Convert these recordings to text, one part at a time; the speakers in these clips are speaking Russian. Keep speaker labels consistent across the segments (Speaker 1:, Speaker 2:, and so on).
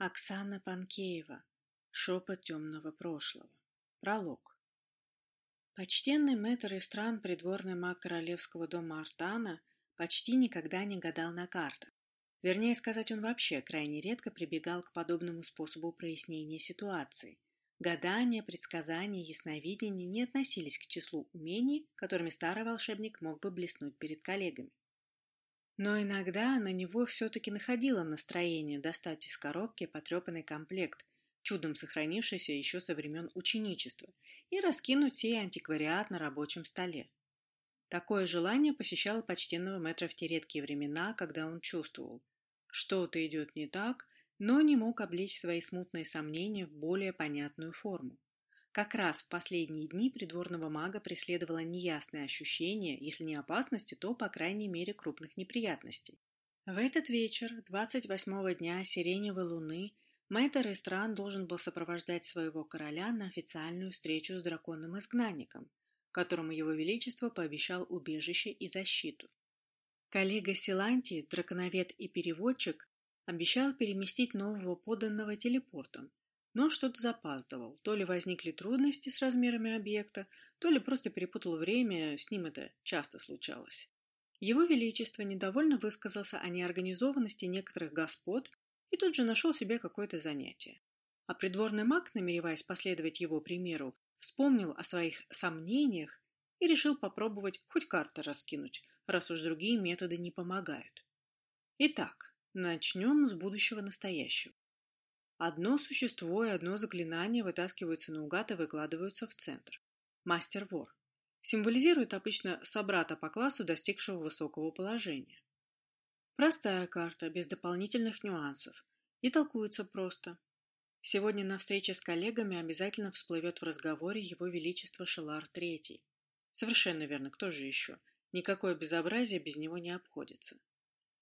Speaker 1: Оксана Панкеева. Шепот темного прошлого. Пролог. Почтенный мэтр и стран придворный маг королевского дома Артана почти никогда не гадал на картах. Вернее сказать, он вообще крайне редко прибегал к подобному способу прояснения ситуации. Гадания, предсказания, ясновидение не относились к числу умений, которыми старый волшебник мог бы блеснуть перед коллегами. Но иногда на него все-таки находило настроение достать из коробки потрепанный комплект, чудом сохранившийся еще со времен ученичества, и раскинуть сей антиквариат на рабочем столе. Такое желание посещало почтенного мэтра в те редкие времена, когда он чувствовал, что-то идет не так, но не мог облечь свои смутные сомнения в более понятную форму. Как раз в последние дни придворного мага преследовало неясное ощущение, если не опасности, то, по крайней мере, крупных неприятностей. В этот вечер, 28-го дня Сиреневой луны, мэтр Эстран должен был сопровождать своего короля на официальную встречу с драконом-изгнанником, которому его величество пообещал убежище и защиту. Коллега Силанти, драконовед и переводчик, обещал переместить нового подданного телепортом, но что-то запаздывал. То ли возникли трудности с размерами объекта, то ли просто перепутал время, с ним это часто случалось. Его Величество недовольно высказался о неорганизованности некоторых господ и тут же нашел себе какое-то занятие. А придворный маг, намереваясь последовать его примеру, вспомнил о своих сомнениях и решил попробовать хоть карты раскинуть, раз уж другие методы не помогают. Итак, начнем с будущего настоящего. Одно существо и одно заклинание вытаскиваются наугад и выкладываются в центр. Мастер-вор. Символизирует обычно собрата по классу, достигшего высокого положения. Простая карта, без дополнительных нюансов. И толкуется просто. Сегодня на встрече с коллегами обязательно всплывет в разговоре его величество Шелар III. Совершенно верно, кто же еще? Никакое безобразие без него не обходится.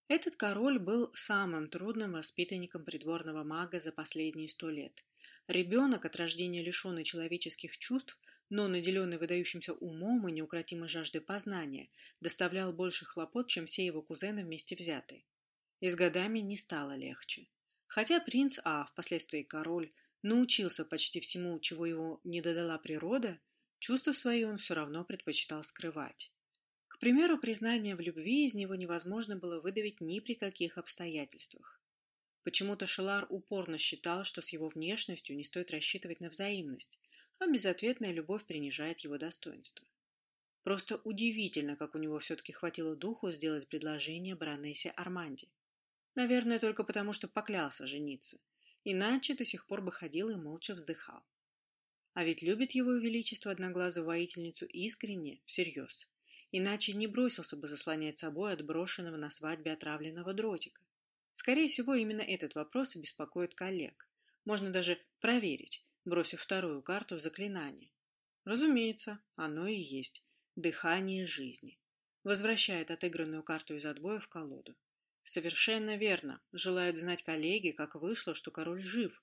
Speaker 1: Этот король был самым трудным воспитанником придворного мага за последние сто лет. Ребенок, от рождения лишенный человеческих чувств, но наделенный выдающимся умом и неукротимой жаждой познания, доставлял больше хлопот, чем все его кузены вместе взятые. И с годами не стало легче. Хотя принц, а впоследствии король, научился почти всему, чего его не додала природа, чувства свои он все равно предпочитал скрывать. К примеру, признание в любви из него невозможно было выдавить ни при каких обстоятельствах. Почему-то Шелар упорно считал, что с его внешностью не стоит рассчитывать на взаимность, а безответная любовь принижает его достоинство. Просто удивительно, как у него все-таки хватило духу сделать предложение баронессе Арманде. Наверное, только потому, что поклялся жениться. Иначе до сих пор бы ходил и молча вздыхал. А ведь любит его величество одноглазую воительницу искренне, всерьез иначе не бросился бы заслонять собой отброшенного на свадьбе отравленного дротика. Скорее всего, именно этот вопрос беспокоит коллег. Можно даже проверить, бросив вторую карту в заклинание. Разумеется, оно и есть. Дыхание жизни. Возвращает отыгранную карту из отбоя в колоду. Совершенно верно. Желают знать коллеги, как вышло, что король жив.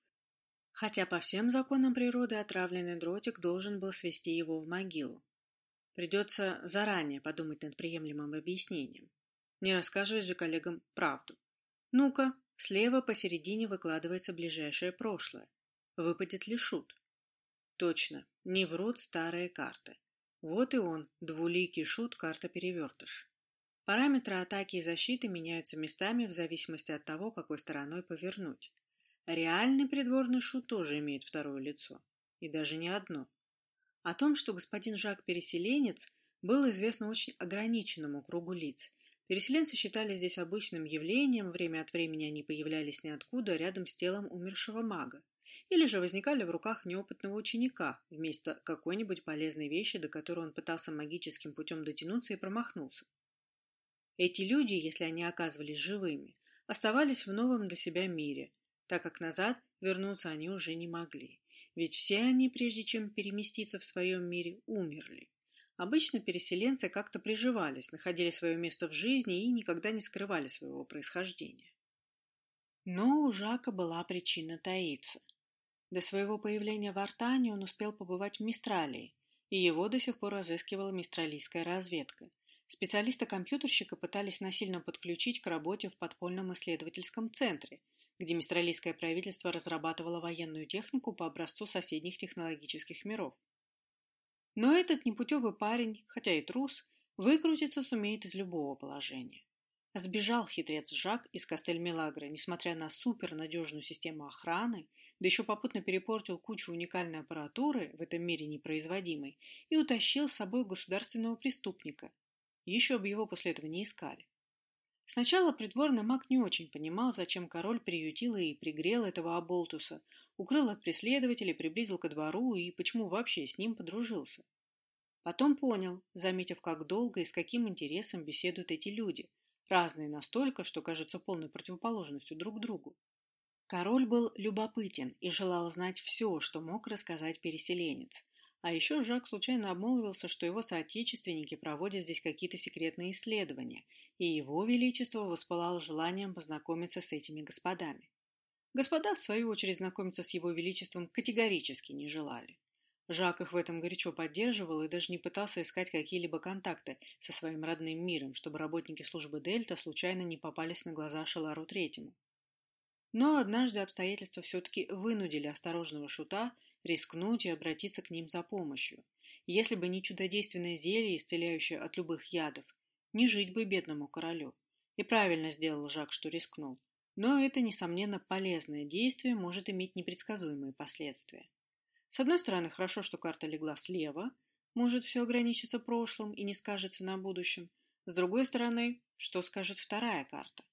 Speaker 1: Хотя по всем законам природы отравленный дротик должен был свести его в могилу. Придется заранее подумать над приемлемым объяснением. Не рассказывать же коллегам правду. Ну-ка, слева посередине выкладывается ближайшее прошлое. Выпадет ли шут? Точно, не врут старые карты. Вот и он, двуликий шут, карта-перевертыш. Параметры атаки и защиты меняются местами в зависимости от того, какой стороной повернуть. Реальный придворный шут тоже имеет второе лицо. И даже не одно. О том, что господин Жак переселенец, было известно очень ограниченному кругу лиц. Переселенцы считали здесь обычным явлением, время от времени они появлялись ниоткуда рядом с телом умершего мага, или же возникали в руках неопытного ученика вместо какой-нибудь полезной вещи, до которой он пытался магическим путем дотянуться и промахнулся. Эти люди, если они оказывались живыми, оставались в новом для себя мире, так как назад вернуться они уже не могли. Ведь все они, прежде чем переместиться в своем мире, умерли. Обычно переселенцы как-то приживались, находили свое место в жизни и никогда не скрывали своего происхождения. Но у Жака была причина таиться. До своего появления в Артане он успел побывать в Мистралии, и его до сих пор разыскивала мистралийская разведка. Специалиста-компьютерщика пытались насильно подключить к работе в подпольном исследовательском центре, где мистралийское правительство разрабатывало военную технику по образцу соседних технологических миров. Но этот непутевый парень, хотя и трус, выкрутиться сумеет из любого положения. Сбежал хитрец Жак из Кастель-Мелагро, несмотря на супернадежную систему охраны, да еще попутно перепортил кучу уникальной аппаратуры, в этом мире непроизводимой, и утащил с собой государственного преступника. Еще бы его после этого не искали. Сначала придворный маг не очень понимал, зачем король приютил и пригрел этого оболтуса, укрыл от преследователей, приблизил ко двору и почему вообще с ним подружился. Потом понял, заметив, как долго и с каким интересом беседуют эти люди, разные настолько, что кажутся полной противоположностью друг другу. Король был любопытен и желал знать все, что мог рассказать переселенец, а еще Жак случайно обмолвился, что его соотечественники проводят здесь какие-то секретные исследования, и его величество воспылал желанием познакомиться с этими господами. Господа, в свою очередь, знакомиться с его величеством категорически не желали. Жак их в этом горячо поддерживал и даже не пытался искать какие-либо контакты со своим родным миром, чтобы работники службы Дельта случайно не попались на глаза Шелару Третьему. Но однажды обстоятельства все-таки вынудили осторожного шута рискнуть и обратиться к ним за помощью. Если бы не чудодейственное зелье, исцеляющее от любых ядов, не жить бы бедному королю. И правильно сделал Жак, что рискнул. Но это, несомненно, полезное действие может иметь непредсказуемые последствия. С одной стороны, хорошо, что карта легла слева, может все ограничиться прошлым и не скажется на будущем. С другой стороны, что скажет вторая карта?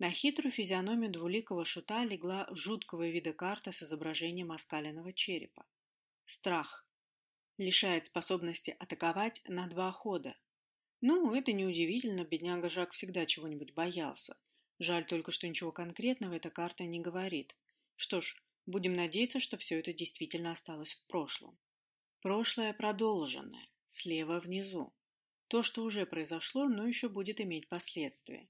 Speaker 1: На хитрую физиономию двуликого шута легла жуткого вида карта с изображением оскаленного черепа. Страх. Лишает способности атаковать на два хода. Ну, это неудивительно, бедняга Жак всегда чего-нибудь боялся. Жаль только, что ничего конкретного эта карта не говорит. Что ж, будем надеяться, что все это действительно осталось в прошлом. Прошлое продолженное, слева внизу. То, что уже произошло, но еще будет иметь последствия.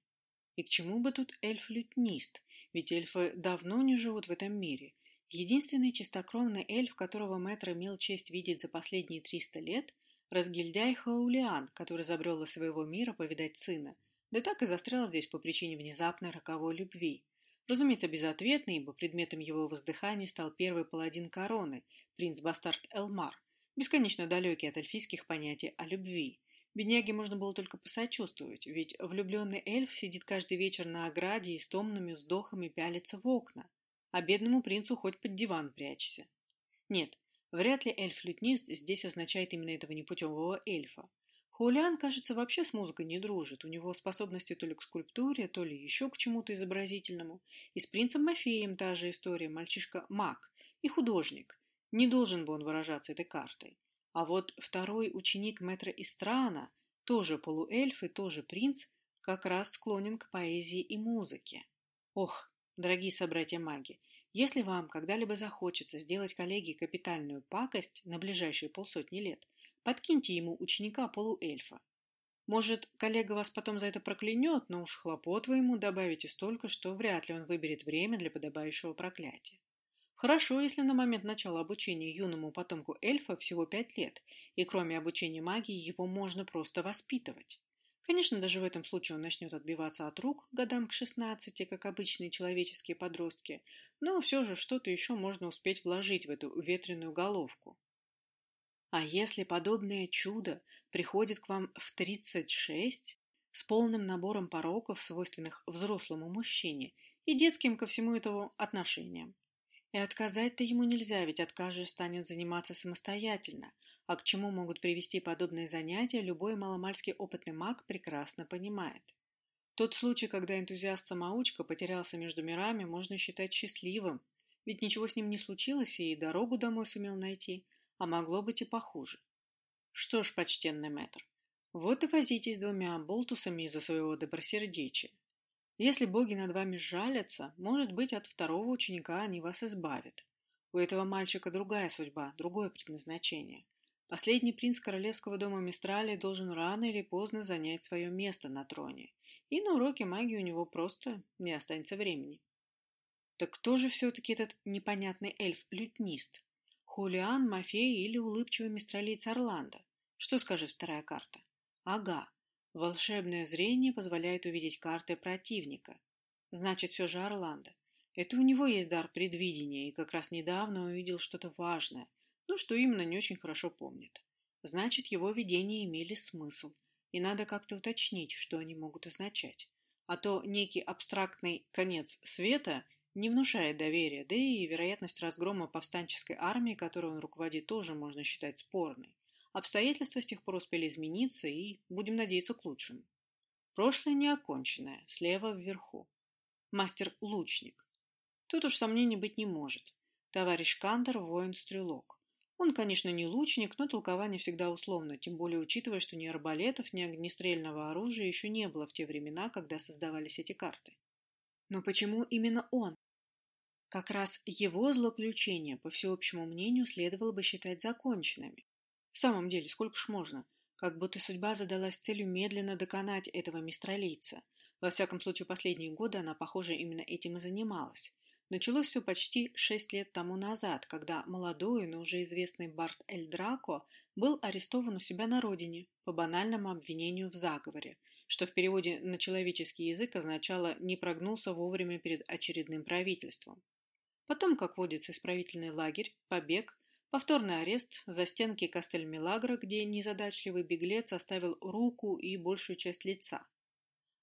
Speaker 1: И к чему бы тут эльф-лютнист? Ведь эльфы давно не живут в этом мире. Единственный чистокровный эльф, которого мэтр имел честь видеть за последние триста лет, разгильдяй Хаулиан, который забрел из своего мира повидать сына, да так и застрял здесь по причине внезапной роковой любви. Разумеется, безответный, ибо предметом его воздыханий стал первый паладин короны, принц-бастард Элмар, бесконечно далекий от эльфийских понятий о любви. Бедняге можно было только посочувствовать, ведь влюбленный эльф сидит каждый вечер на ограде и с томными вздохами пялится в окна, а бедному принцу хоть под диван прячься. Нет, вряд ли эльф-лютнист здесь означает именно этого непутевого эльфа. Хулиан, кажется, вообще с музыкой не дружит. У него способности то ли к скульптуре, то ли еще к чему-то изобразительному. И с принцем Мафеем та же история. Мальчишка маг и художник. Не должен бы он выражаться этой картой. А вот второй ученик мэтра Истрана, тоже полуэльф и тоже принц, как раз склонен к поэзии и музыке. Ох, дорогие собратья-маги, если вам когда-либо захочется сделать коллеге капитальную пакость на ближайшие полсотни лет, подкиньте ему ученика-полуэльфа. Может, коллега вас потом за это проклянет, но уж хлопот вы ему добавите столько, что вряд ли он выберет время для подобающего проклятия. Хорошо, если на момент начала обучения юному потомку эльфа всего пять лет, и кроме обучения магии его можно просто воспитывать. Конечно, даже в этом случае он начнет отбиваться от рук годам к 16, как обычные человеческие подростки, но все же что-то еще можно успеть вложить в эту ветреную головку. А если подобное чудо приходит к вам в 36 с полным набором пороков, свойственных взрослому мужчине, и детским ко всему этому отношением, и отказать-то ему нельзя, ведь откажешь станет заниматься самостоятельно, а к чему могут привести подобные занятия, любой маломальский опытный маг прекрасно понимает. Тот случай, когда энтузиаст-самоучка потерялся между мирами, можно считать счастливым, ведь ничего с ним не случилось и дорогу домой сумел найти, а могло быть и похуже. Что ж, почтенный мэтр, вот и возитесь двумя болтусами из-за своего добросердечия. Если боги над вами жалятся, может быть, от второго ученика они вас избавят. У этого мальчика другая судьба, другое предназначение. Последний принц королевского дома Мистрали должен рано или поздно занять свое место на троне, и на уроке магии у него просто не останется времени. Так кто же все-таки этот непонятный эльф-лютнист? Хулиан, Мафей или улыбчивый мистралиец Орландо? Что скажет вторая карта? Ага, Волшебное зрение позволяет увидеть карты противника. Значит, все же Орландо. Это у него есть дар предвидения, и как раз недавно увидел что-то важное, но что именно не очень хорошо помнит. Значит, его видения имели смысл, и надо как-то уточнить, что они могут означать. А то некий абстрактный конец света не внушает доверия, да и вероятность разгрома повстанческой армии, которой он руководит, тоже можно считать спорной. Обстоятельства с тех пор успели измениться, и будем надеяться к лучшему. Прошлое неоконченное, слева вверху. Мастер-лучник. Тут уж сомнений быть не может. Товарищ Кантер – воин-стрелок. Он, конечно, не лучник, но толкование всегда условно, тем более учитывая, что ни арбалетов, ни огнестрельного оружия еще не было в те времена, когда создавались эти карты. Но почему именно он? Как раз его злоключения, по всеобщему мнению, следовало бы считать законченными. В самом деле, сколько ж можно? Как будто судьба задалась целью медленно доконать этого мистралийца. Во всяком случае, последние годы она, похоже, именно этим и занималась. Началось все почти шесть лет тому назад, когда молодой, но уже известный Барт Эль Драко был арестован у себя на родине по банальному обвинению в заговоре, что в переводе на человеческий язык означало «не прогнулся вовремя перед очередным правительством». Потом, как водится, исправительный лагерь, побег, повторный арест, за стенки Кастель-Милагро, где незадачливый беглец оставил руку и большую часть лица.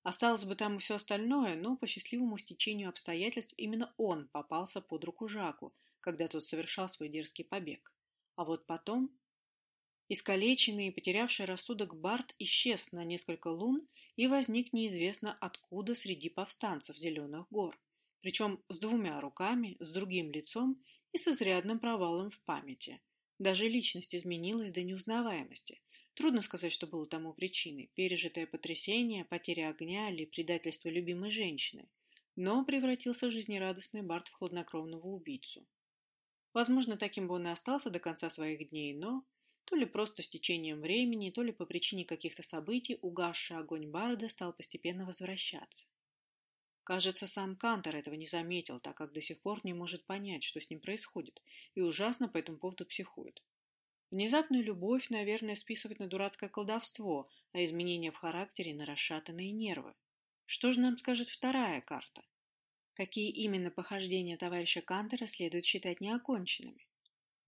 Speaker 1: Осталось бы там и все остальное, но по счастливому стечению обстоятельств именно он попался под руку Жаку, когда тот совершал свой дерзкий побег. А вот потом... Искалеченный и потерявший рассудок Барт исчез на несколько лун и возник неизвестно откуда среди повстанцев Зеленых гор, причем с двумя руками, с другим лицом и с изрядным провалом в памяти. Даже личность изменилась до неузнаваемости – Трудно сказать, что было тому причиной. Пережитое потрясение, потеря огня или предательство любимой женщины. Но превратился жизнерадостный Барт в хладнокровного убийцу. Возможно, таким бы он и остался до конца своих дней, но то ли просто с течением времени, то ли по причине каких-то событий угасший огонь Барда стал постепенно возвращаться. Кажется, сам Кантор этого не заметил, так как до сих пор не может понять, что с ним происходит, и ужасно по этому поводу психует. Внезапную любовь, наверное, списывать на дурацкое колдовство, а изменения в характере на расшатанные нервы. Что же нам скажет вторая карта? Какие именно похождения товарища Кантера следует считать неоконченными?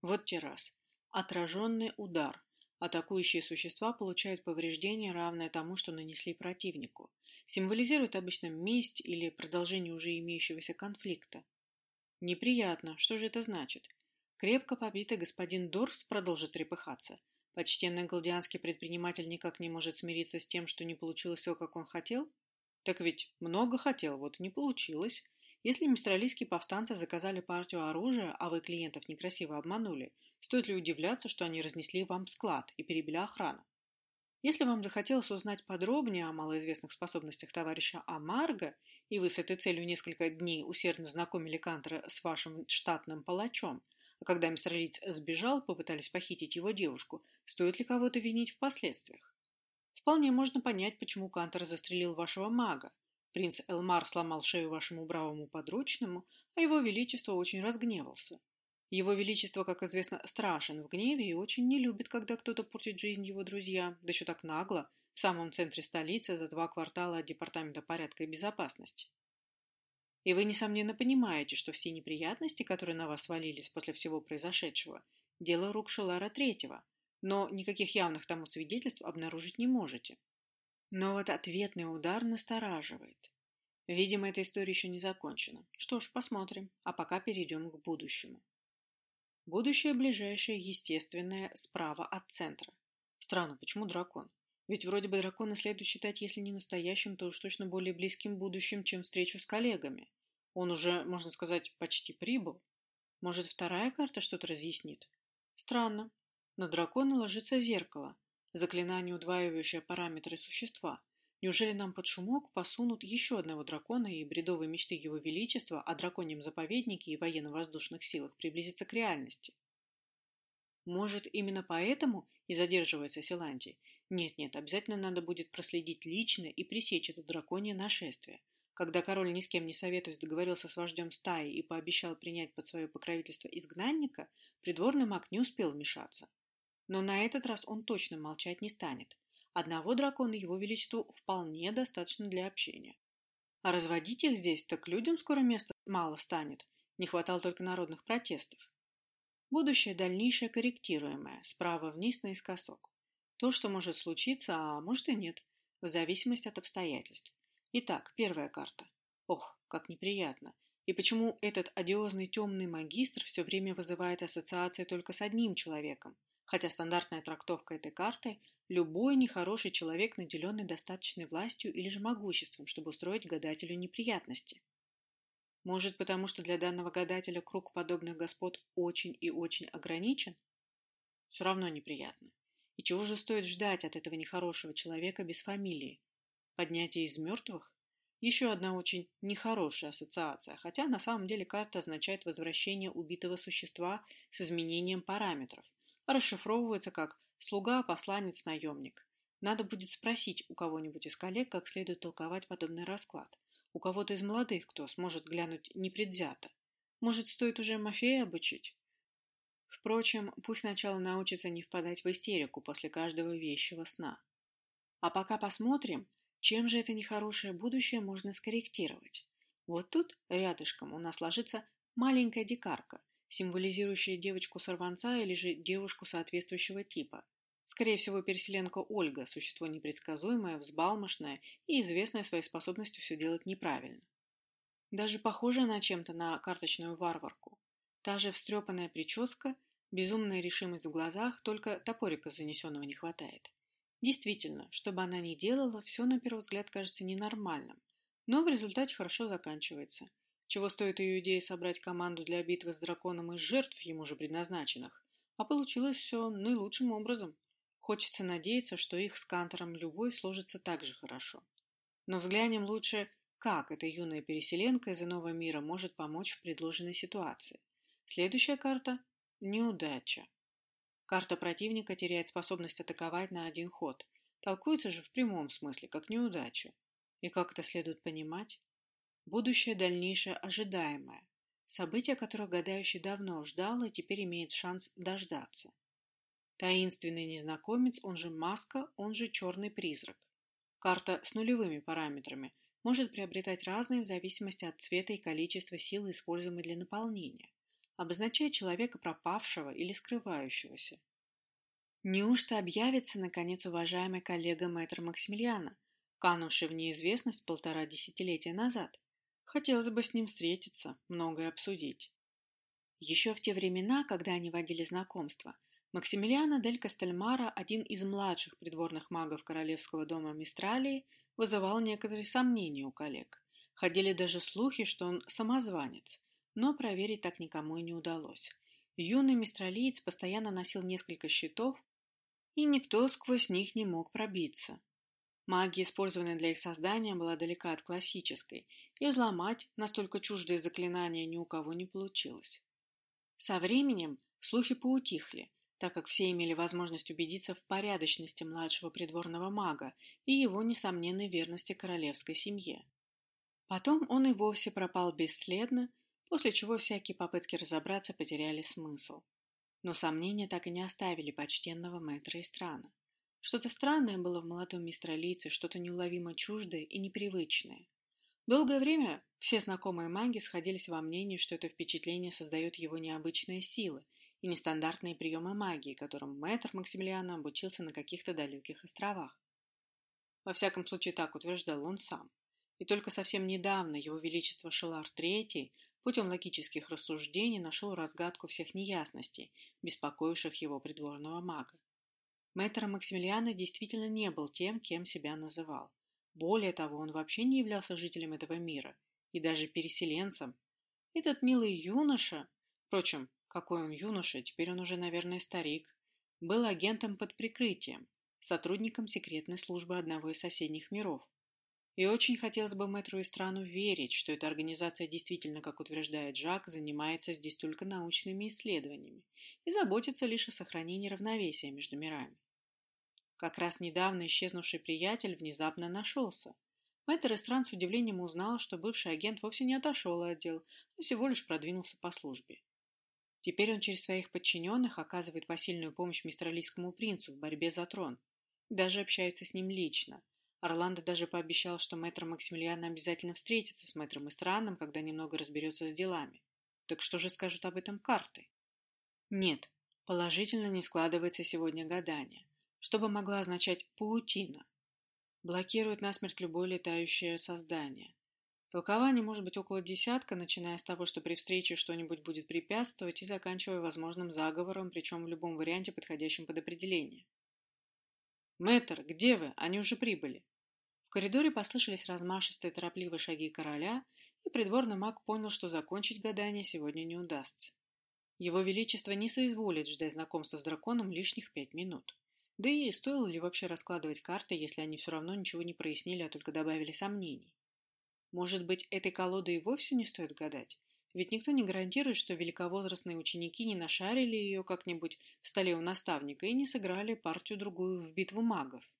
Speaker 1: Вот те раз. Отраженный удар. Атакующие существа получают повреждение, равное тому, что нанесли противнику. Символизирует обычно месть или продолжение уже имеющегося конфликта. Неприятно. Что же это значит? Крепко побитый господин Дорс продолжит трепыхаться. Почтенный галдианский предприниматель никак не может смириться с тем, что не получилось все, как он хотел? Так ведь много хотел, вот не получилось. Если мистралийские повстанцы заказали партию оружия, а вы клиентов некрасиво обманули, стоит ли удивляться, что они разнесли вам склад и перебили охрану? Если вам захотелось узнать подробнее о малоизвестных способностях товарища Амарго, и вы с этой целью несколько дней усердно знакомили Кантера с вашим штатным палачом, а когда мистер Лиц сбежал, попытались похитить его девушку, стоит ли кого-то винить в последствиях? Вполне можно понять, почему Кантер застрелил вашего мага. Принц Элмар сломал шею вашему бравому подручному, а его величество очень разгневался. Его величество, как известно, страшен в гневе и очень не любит, когда кто-то портит жизнь его друзьям, да еще так нагло, в самом центре столицы за два квартала от Департамента порядка и безопасности. И вы, несомненно, понимаете, что все неприятности, которые на вас свалились после всего произошедшего, дело рук Шелара Третьего, но никаких явных тому свидетельств обнаружить не можете. Но вот ответный удар настораживает. Видимо, эта история еще не закончена. Что ж, посмотрим, а пока перейдем к будущему. Будущее ближайшее, естественное, справа от центра. Странно, почему дракон? Ведь вроде бы дракона следует считать, если не настоящим, то уж точно более близким будущим, чем встречу с коллегами. Он уже, можно сказать, почти прибыл. Может, вторая карта что-то разъяснит? Странно. На дракона ложится зеркало, заклинание, удваивающее параметры существа. Неужели нам под шумок посунут еще одного дракона и бредовые мечты его величества о драконьем заповеднике и военно-воздушных силах приблизиться к реальности? Может, именно поэтому и задерживается Силантий, нет-нет, обязательно надо будет проследить лично и пресечь это драконье нашествие. Когда король ни с кем не советуясь договорился с вождем стаи и пообещал принять под свое покровительство изгнанника, придворный маг не успел вмешаться. Но на этот раз он точно молчать не станет. Одного дракона его величеству вполне достаточно для общения. А разводить их здесь, так людям скоро места мало станет. Не хватало только народных протестов. Будущее дальнейшее корректируемое, справа вниз наискосок. То, что может случиться, а может и нет, в зависимости от обстоятельств. Итак, первая карта. Ох, как неприятно. И почему этот одиозный темный магистр все время вызывает ассоциации только с одним человеком, хотя стандартная трактовка этой карты – любой нехороший человек, наделенный достаточной властью или же могуществом, чтобы устроить гадателю неприятности. Может, потому что для данного гадателя круг подобных господ очень и очень ограничен? Все равно неприятно. И чего же стоит ждать от этого нехорошего человека без фамилии? Поднятие из мертвых? Еще одна очень нехорошая ассоциация, хотя на самом деле карта означает возвращение убитого существа с изменением параметров, расшифровывается как «слуга, посланец, наемник». Надо будет спросить у кого-нибудь из коллег, как следует толковать подобный расклад. У кого-то из молодых, кто сможет глянуть непредвзято. Может, стоит уже Мафея обучить? Впрочем, пусть сначала научится не впадать в истерику после каждого вещего сна. А пока посмотрим, чем же это нехорошее будущее можно скорректировать? Вот тут, рядышком, у нас ложится маленькая дикарка, символизирующая девочку-сорванца или же девушку соответствующего типа. Скорее всего, переселенка Ольга, существо непредсказуемое, взбалмошное и известное своей способностью все делать неправильно. Даже похожая на чем-то на карточную варварку. Та же встрепанная прическа, безумная решимость в глазах, только топорика занесенного не хватает. Действительно, что бы она ни делала, все на первый взгляд кажется ненормальным, но в результате хорошо заканчивается. Чего стоит ее идея собрать команду для битвы с драконом из жертв, ему же предназначенных? А получилось все наилучшим образом. Хочется надеяться, что их с Кантором любой сложится так же хорошо. Но взглянем лучше, как эта юная переселенка из иного мира может помочь в предложенной ситуации. Следующая карта – неудача. Карта противника теряет способность атаковать на один ход. Толкуется же в прямом смысле, как неудача. И как это следует понимать? Будущее дальнейшее ожидаемое. Событие, которое гадающий давно ждал и теперь имеет шанс дождаться. Таинственный незнакомец, он же маска, он же черный призрак. Карта с нулевыми параметрами может приобретать разные в зависимости от цвета и количества силы, используемой для наполнения обозначает человека пропавшего или скрывающегося. Неужто объявится, наконец, уважаемый коллега мэтра Максимилиана, канувший в неизвестность полтора десятилетия назад? Хотелось бы с ним встретиться, многое обсудить. Еще в те времена, когда они водили знакомство, Максимилиано дель Кастельмара, один из младших придворных магов королевского дома Мистралии, вызывал некоторые сомнения у коллег. Ходили даже слухи, что он самозванец, но проверить так никому и не удалось. Юный мистралиец постоянно носил несколько щитов, и никто сквозь них не мог пробиться. Магия, использованная для их создания, была далека от классической, и взломать настолько чуждые заклинания ни у кого не получилось. Со временем слухи поутихли, так как все имели возможность убедиться в порядочности младшего придворного мага и его несомненной верности королевской семье. Потом он и вовсе пропал бесследно, после чего всякие попытки разобраться потеряли смысл. Но сомнения так и не оставили почтенного мэтра и страна. Что-то странное было в молодом мистралийце, что-то неуловимо чуждое и непривычное. Долгое время все знакомые маги сходились во мнении, что это впечатление создает его необычные силы и нестандартные приемы магии, которым мэтр Максимилиана обучился на каких-то далеких островах. Во всяком случае, так утверждал он сам. И только совсем недавно его величество Шелар III путем логических рассуждений нашел разгадку всех неясностей, беспокоивших его придворного мага. Мэтр Максимилиана действительно не был тем, кем себя называл. Более того, он вообще не являлся жителем этого мира, и даже переселенцем. Этот милый юноша, впрочем, какой он юноша, теперь он уже, наверное, старик, был агентом под прикрытием, сотрудником секретной службы одного из соседних миров. И очень хотелось бы мэтру и страну верить, что эта организация действительно, как утверждает Жак, занимается здесь только научными исследованиями и заботится лишь о сохранении равновесия между мирами. Как раз недавно исчезнувший приятель внезапно нашелся. Мэтр Эстран с удивлением узнал, что бывший агент вовсе не отошел от дел, а всего лишь продвинулся по службе. Теперь он через своих подчиненных оказывает посильную помощь мистралийскому принцу в борьбе за трон, даже общается с ним лично – Орландо даже пообещал, что мэтр Максимилиан обязательно встретится с мэтром Истраном, когда немного разберется с делами. Так что же скажут об этом карты? Нет, положительно не складывается сегодня гадание. Что бы могла означать паутина? Блокирует насмерть любое летающее создание. Толкование может быть около десятка, начиная с того, что при встрече что-нибудь будет препятствовать, и заканчивая возможным заговором, причем в любом варианте, подходящем под определение. «Мэтр, где вы? Они уже прибыли!» В коридоре послышались размашистые торопливые шаги короля, и придворный маг понял, что закончить гадание сегодня не удастся. Его Величество не соизволит ждать знакомства с драконом лишних пять минут. Да и стоило ли вообще раскладывать карты, если они все равно ничего не прояснили, а только добавили сомнений? Может быть, этой колодой и вовсе не стоит гадать? Ведь никто не гарантирует, что великовозрастные ученики не нашарили ее как-нибудь в столе у наставника и не сыграли партию-другую в битву магов.